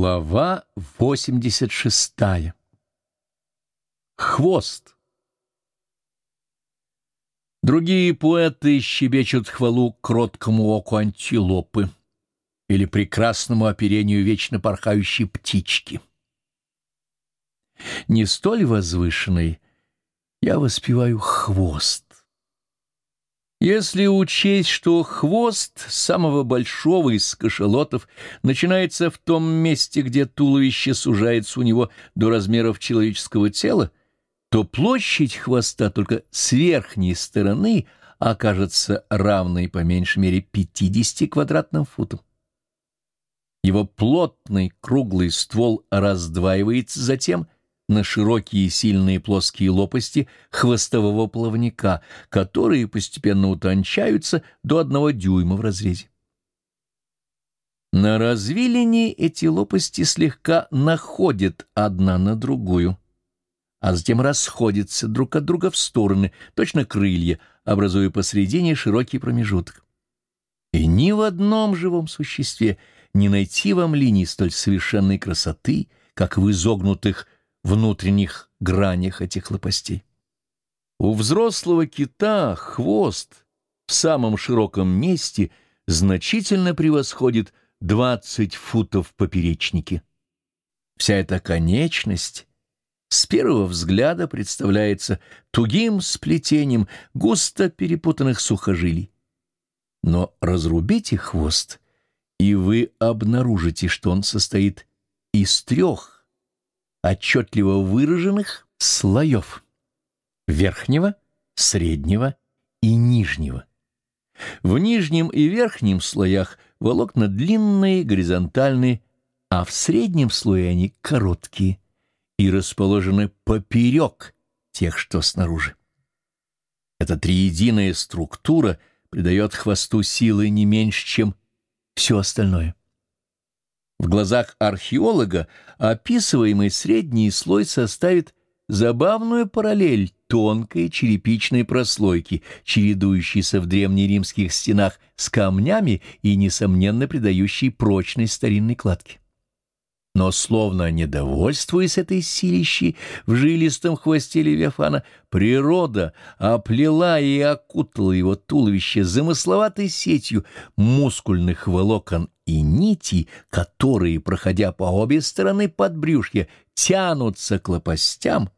Глава 86. Хвост. Другие поэты щебечут хвалу кроткому оку антилопы или прекрасному оперению вечно порхающей птички. Не столь возвышенный я воспеваю хвост. Если учесть, что хвост самого большого из кашалотов начинается в том месте, где туловище сужается у него до размеров человеческого тела, то площадь хвоста только с верхней стороны окажется равной по меньшей мере 50 квадратным футам. Его плотный круглый ствол раздваивается затем – на широкие сильные плоские лопасти хвостового плавника, которые постепенно утончаются до одного дюйма в разрезе. На развилине эти лопасти слегка находят одна на другую, а затем расходятся друг от друга в стороны, точно крылья, образуя посредине широкий промежуток. И ни в одном живом существе не найти вам линии столь совершенной красоты, как в изогнутых внутренних гранях этих лопастей. У взрослого кита хвост в самом широком месте значительно превосходит 20 футов в поперечнике. Вся эта конечность с первого взгляда представляется тугим сплетением густо перепутанных сухожилий. Но разрубите хвост, и вы обнаружите, что он состоит из трех отчетливо выраженных слоев верхнего, среднего и нижнего. В нижнем и верхнем слоях волокна длинные, горизонтальные, а в среднем слое они короткие и расположены поперек тех, что снаружи. Эта триединая структура придает хвосту силы не меньше, чем все остальное. В глазах археолога описываемый средний слой составит забавную параллель тонкой черепичной прослойки, чередующейся в древнеримских стенах с камнями и, несомненно, придающей прочной старинной кладке но, словно недовольствуясь этой силищей в жилистом хвосте Левиафана, природа оплела и окутала его туловище замысловатой сетью мускульных волокон и нитей, которые, проходя по обе стороны подбрюшья, тянутся к лопастям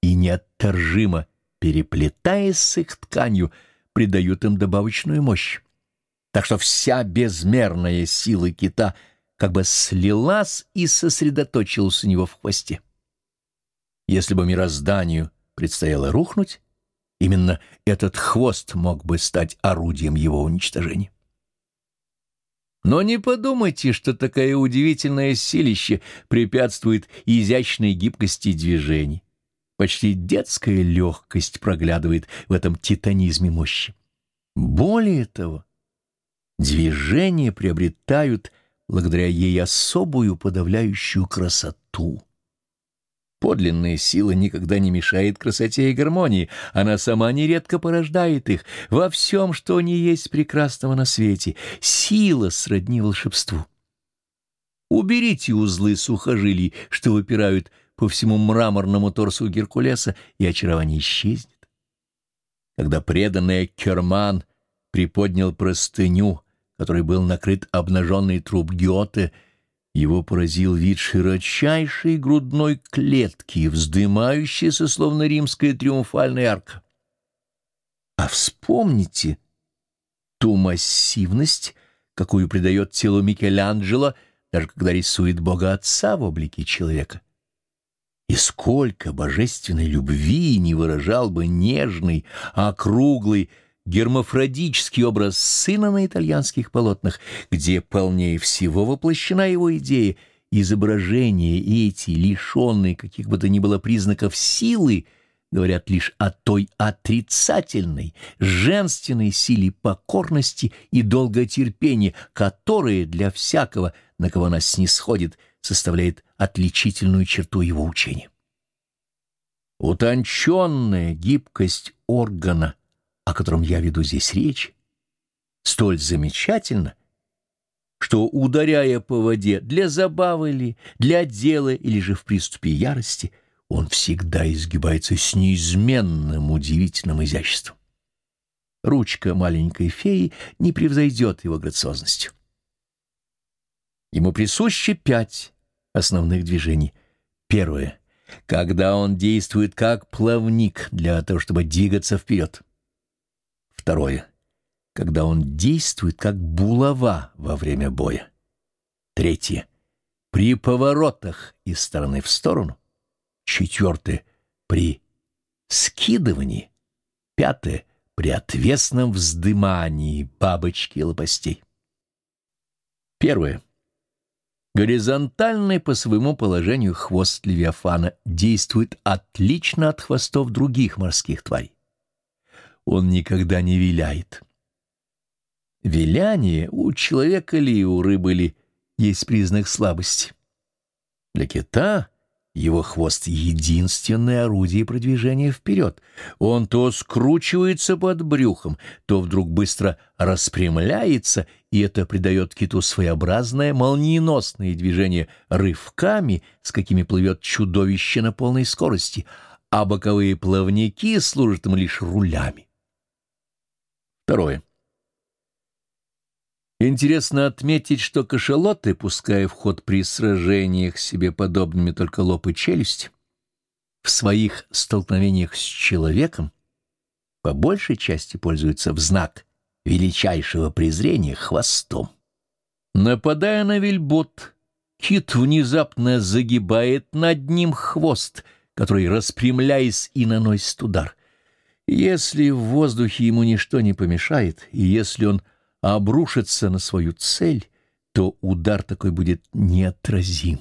и неотторжимо, переплетаясь с их тканью, придают им добавочную мощь. Так что вся безмерная сила кита — как бы слилась и сосредоточилась у него в хвосте. Если бы мирозданию предстояло рухнуть, именно этот хвост мог бы стать орудием его уничтожения. Но не подумайте, что такая удивительное силище препятствует изящной гибкости движений. Почти детская легкость проглядывает в этом титанизме мощи. Более того, движения приобретают благодаря ей особую подавляющую красоту. Подлинная сила никогда не мешает красоте и гармонии, она сама нередко порождает их. Во всем, что не есть прекрасного на свете, сила сродни волшебству. Уберите узлы сухожилий, что выпирают по всему мраморному торсу Геркулеса, и очарование исчезнет. Когда преданный Керман приподнял простыню, который был накрыт обнаженный труп Гёте, его поразил вид широчайшей грудной клетки, вздымающейся, словно римская триумфальная арка. А вспомните ту массивность, какую придает телу Микеланджело, даже когда рисует Бога Отца в облике человека. И сколько божественной любви не выражал бы нежный, округлый, гермафродический образ сына на итальянских полотнах, где полнее всего воплощена его идея, изображения эти, лишенные каких бы то ни было признаков силы, говорят лишь о той отрицательной, женственной силе покорности и долготерпения, которая для всякого, на кого нас снисходит, составляет отличительную черту его учения. Утонченная гибкость органа — о котором я веду здесь речь, столь замечательно, что, ударяя по воде, для забавы ли, для дела или же в приступе ярости, он всегда изгибается с неизменным удивительным изяществом. Ручка маленькой феи не превзойдет его грациозностью. Ему присуще пять основных движений. Первое. Когда он действует как плавник для того, чтобы двигаться вперед. Второе когда он действует как булава во время боя. Третье. При поворотах из стороны в сторону. Четвертое. При скидывании. Пятое. При отвесном вздымании бабочки лопастей. Первое. Горизонтальный по своему положению хвост Левиафана действует отлично от хвостов других морских тварей. Он никогда не виляет. Виляние у человека ли, у рыбы ли, есть признак слабости. Для кита его хвост — единственное орудие продвижения вперед. Он то скручивается под брюхом, то вдруг быстро распрямляется, и это придает киту своеобразное молниеносное движение рывками, с какими плывет чудовище на полной скорости, а боковые плавники служат ему лишь рулями. Второе. Интересно отметить, что кашалоты, пуская в ход при сражениях себе подобными только лоб и челюсть, в своих столкновениях с человеком по большей части пользуются в знак величайшего презрения хвостом. Нападая на вельбот, кит внезапно загибает над ним хвост, который, распрямляясь, и наносит удар. Если в воздухе ему ничто не помешает, и если он обрушится на свою цель, то удар такой будет неотразим.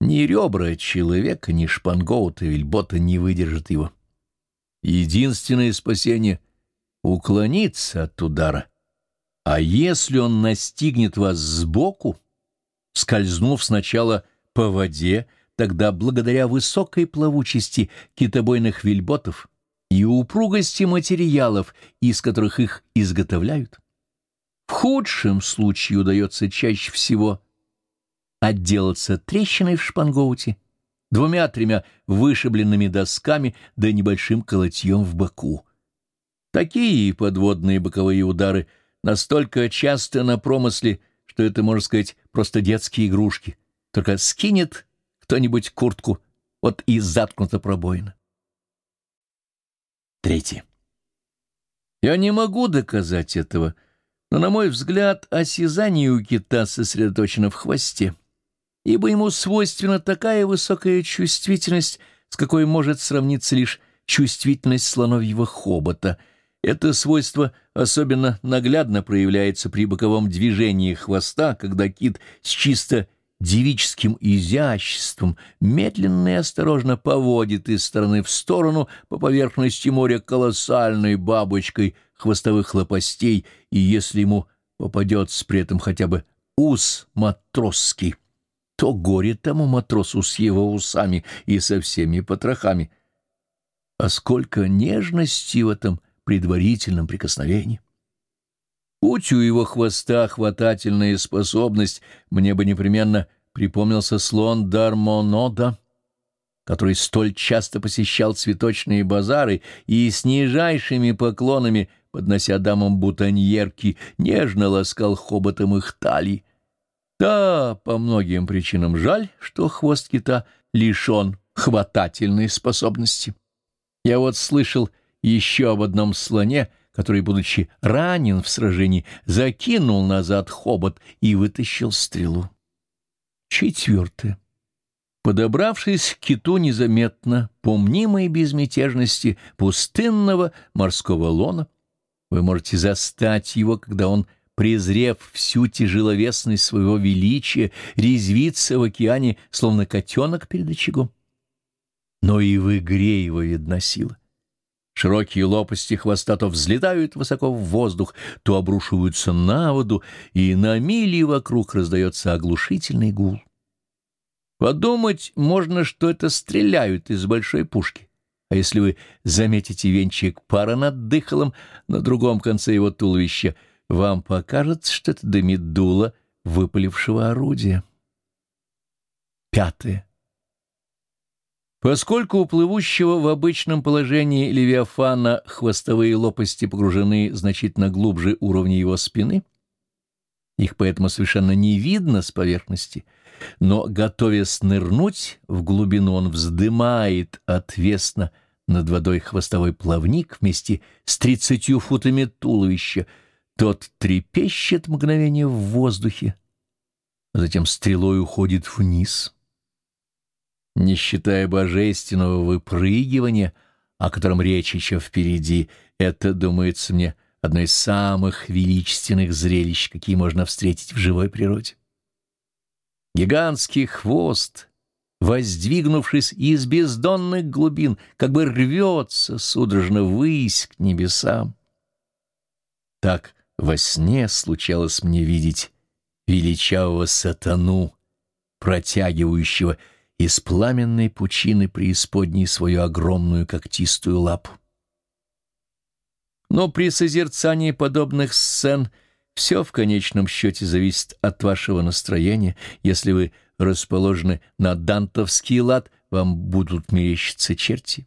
Ни ребра человека, ни шпангоута вельбота не выдержат его. Единственное спасение — уклониться от удара. А если он настигнет вас сбоку, скользнув сначала по воде, тогда благодаря высокой плавучести китобойных вельботов и упругости материалов, из которых их изготовляют, в худшем случае удается чаще всего отделаться трещиной в шпангоуте, двумя-тремя вышибленными досками да небольшим колотьем в боку. Такие подводные боковые удары настолько часто на промысле, что это, можно сказать, просто детские игрушки. Только скинет кто-нибудь куртку, вот и заткнута пробоина. Третье. Я не могу доказать этого, — но, на мой взгляд, осязание у кита сосредоточено в хвосте, ибо ему свойственна такая высокая чувствительность, с какой может сравниться лишь чувствительность слоновьего хобота. Это свойство особенно наглядно проявляется при боковом движении хвоста, когда кит с чисто девическим изяществом медленно и осторожно поводит из стороны в сторону по поверхности моря колоссальной бабочкой хвостовых лопастей, и если ему попадется при этом хотя бы ус матросский, то горе тому матросу с его усами и со всеми потрохами. А сколько нежности в этом предварительном прикосновении! Будь у его хвоста хватательная способность, мне бы непременно припомнился слон Дармонода, который столь часто посещал цветочные базары и с нижайшими поклонами, поднося дамам бутоньерки, нежно ласкал хоботом их талии. Да, по многим причинам жаль, что хвост кита лишен хватательной способности. Я вот слышал еще об одном слоне — который, будучи ранен в сражении, закинул назад хобот и вытащил стрелу. Четвертое. Подобравшись к киту незаметно, по мнимой безмятежности пустынного морского лона, вы можете застать его, когда он, презрев всю тяжеловесность своего величия, резвится в океане, словно котенок перед очагом. Но и в игре его видна сила. Широкие лопасти хвоста то взлетают высоко в воздух, то обрушиваются на воду, и на мили вокруг раздается оглушительный гул. Подумать можно, что это стреляют из большой пушки. А если вы заметите венчик пара над дыхалом на другом конце его туловища, вам покажется, что это дымит дуло выпалившего орудия. Пятое. Поскольку у плывущего в обычном положении Левиафана хвостовые лопасти погружены значительно глубже уровня его спины, их поэтому совершенно не видно с поверхности, но, готовясь нырнуть в глубину, он вздымает отвесно над водой хвостовой плавник вместе с тридцатью футами туловища. Тот трепещет мгновение в воздухе, а затем стрелой уходит вниз. Не считая божественного выпрыгивания, о котором речь еще впереди, это, думается мне, одно из самых величественных зрелищ, какие можно встретить в живой природе. Гигантский хвост, воздвигнувшись из бездонных глубин, как бы рвется судорожно ввысь к небесам. Так во сне случалось мне видеть величавого сатану, протягивающего из пламенной пучины преисподней свою огромную когтистую лапу. Но при созерцании подобных сцен все в конечном счете зависит от вашего настроения. Если вы расположены на дантовский лад, вам будут мерещиться черти.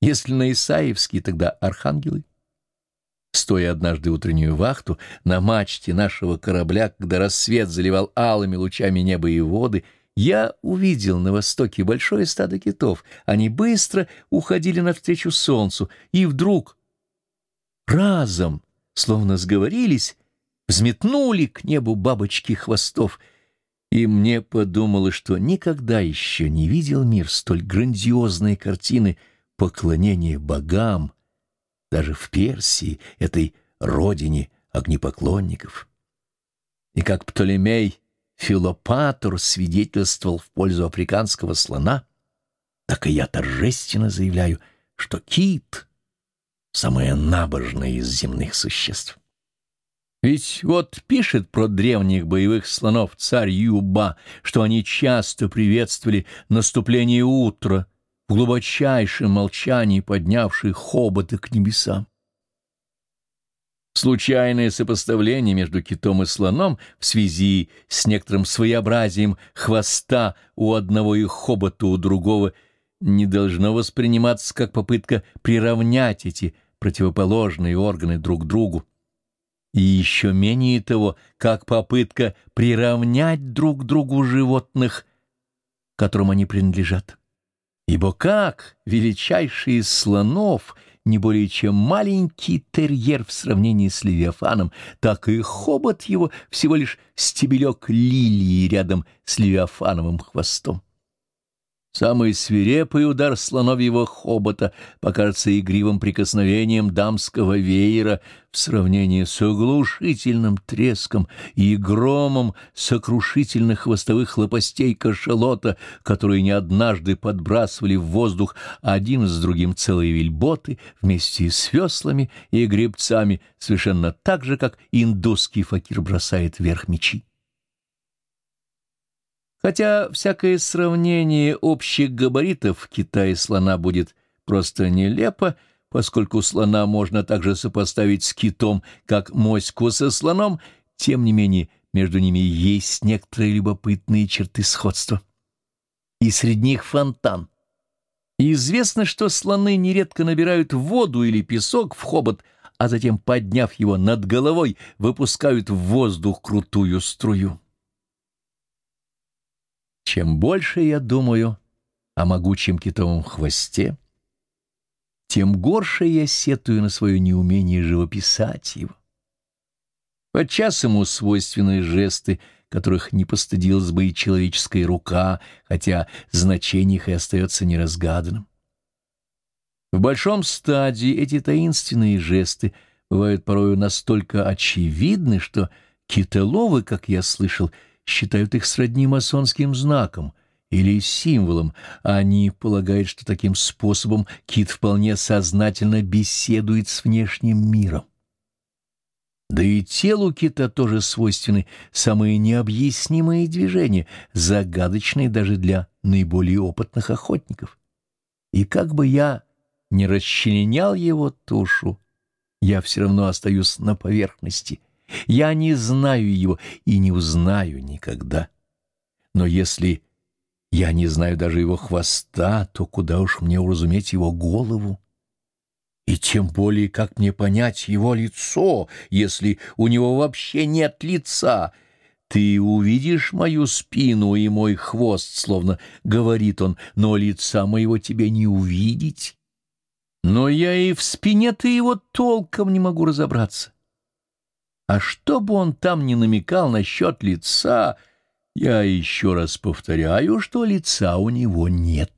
Если на Исаевский, тогда архангелы. Стоя однажды утреннюю вахту на мачте нашего корабля, когда рассвет заливал алыми лучами небо и воды, я увидел на востоке большое стадо китов. Они быстро уходили навстречу солнцу, и вдруг разом, словно сговорились, взметнули к небу бабочки хвостов, и мне подумалось, что никогда еще не видел мир столь грандиозной картины поклонения богам, даже в Персии, этой родине огнепоклонников. И как Птолемей Филопатор свидетельствовал в пользу африканского слона, так и я торжественно заявляю, что кит — самое набожное из земных существ. Ведь вот пишет про древних боевых слонов царь Юба, что они часто приветствовали наступление утра, в глубочайшем молчании поднявшие хоботы к небесам. Случайное сопоставление между китом и слоном в связи с некоторым своеобразием хвоста у одного и хобота у другого не должно восприниматься как попытка приравнять эти противоположные органы друг к другу. И еще менее того, как попытка приравнять друг другу животных, которым они принадлежат. Ибо как величайший из слонов — не более чем маленький терьер в сравнении с Левиафаном, так и хобот его всего лишь стебелек лилии рядом с Левиафановым хвостом. Самый свирепый удар слоновьего хобота покажется игривым прикосновением дамского веера в сравнении с оглушительным треском и громом сокрушительных хвостовых лопастей кашалота, которые не однажды подбрасывали в воздух один с другим целые вельботы вместе с веслами и гребцами, совершенно так же, как индусский факир бросает вверх мечи. Хотя всякое сравнение общих габаритов Китая и слона будет просто нелепо, поскольку слона можно также сопоставить с китом, как моську со слоном, тем не менее между ними есть некоторые любопытные черты сходства. И среди них фонтан. Известно, что слоны нередко набирают воду или песок в хобот, а затем, подняв его над головой, выпускают в воздух крутую струю. Чем больше я думаю о могучем китовом хвосте, тем горше я сетую на свое неумение живописать его. Подчас ему свойственны жесты, которых не постыдилась бы и человеческая рука, хотя значение их и остается неразгаданным. В большом стадии эти таинственные жесты бывают порою настолько очевидны, что китоловы, как я слышал, — считают их сродни масонским знаком или символом. Они полагают, что таким способом кит вполне сознательно беседует с внешним миром. Да и телу кита тоже свойственны самые необъяснимые движения, загадочные даже для наиболее опытных охотников. И как бы я не расчленял его тушу, я все равно остаюсь на поверхности — Я не знаю его и не узнаю никогда. Но если я не знаю даже его хвоста, то куда уж мне уразуметь его голову? И тем более, как мне понять его лицо, если у него вообще нет лица? Ты увидишь мою спину и мой хвост, словно говорит он, но лица моего тебе не увидеть. Но я и в спине-то его толком не могу разобраться. А что бы он там ни намекал насчет лица, я еще раз повторяю, что лица у него нет.